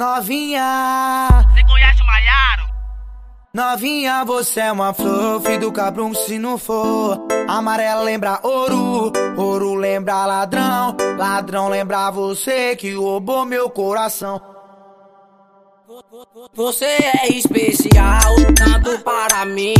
Novinha, Você conhece o Maiaro? novinha, você é uma flor, filho do cabrão se não for. Amarelo lembra ouro, ouro lembra ladrão, ladrão lembra você que roubou meu coração. Você é especial, tanto para mim,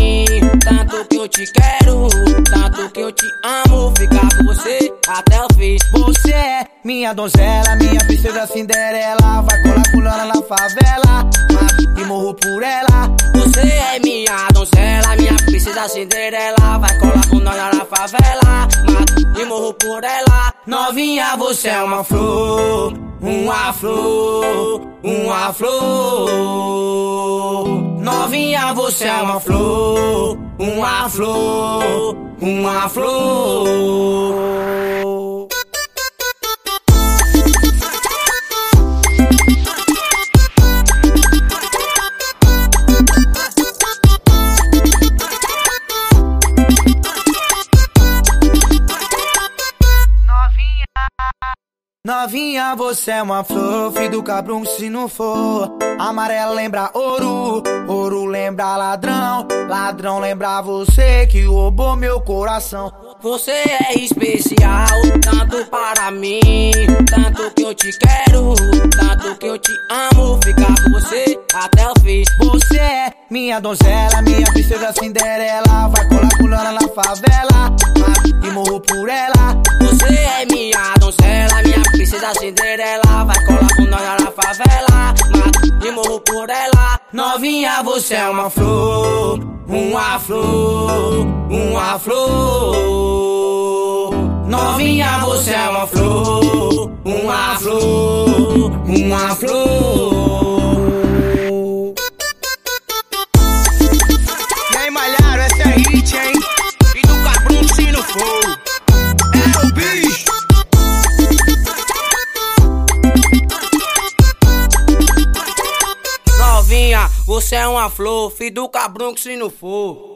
tanto que eu te quero, tanto que eu te amo, ficar com você até o fim. Você é minha donzela, minha princesa Cinderela, vai colar pulando na favela, mato e morro por ela. Você é minha donzela, minha princesa Cinderela, vai colar com na favela, mato e morro por ela. Novinha, você é uma flor, uma flor, uma flor. Novinha, você é uma flor, uma flor, uma flor. Novinha, você é uma flor, filho do cabrão se não for. Amarelo lembra ouro, ouro lembra ladrão, ladrão lembra você que roubou meu coração. Você é especial, tanto para mim, tanto que eu te quero, tanto que eu te amo, ficar com você até o fim. Você é minha donzela, minha princesa Cinderela, vai colar pulando na favela, e morro por Cinderela, vai colar com nós na favela, mato e morro por ela. Novinha, você é uma flor, uma flor, uma flor. Você é uma flor, filho do cabrão que se não for.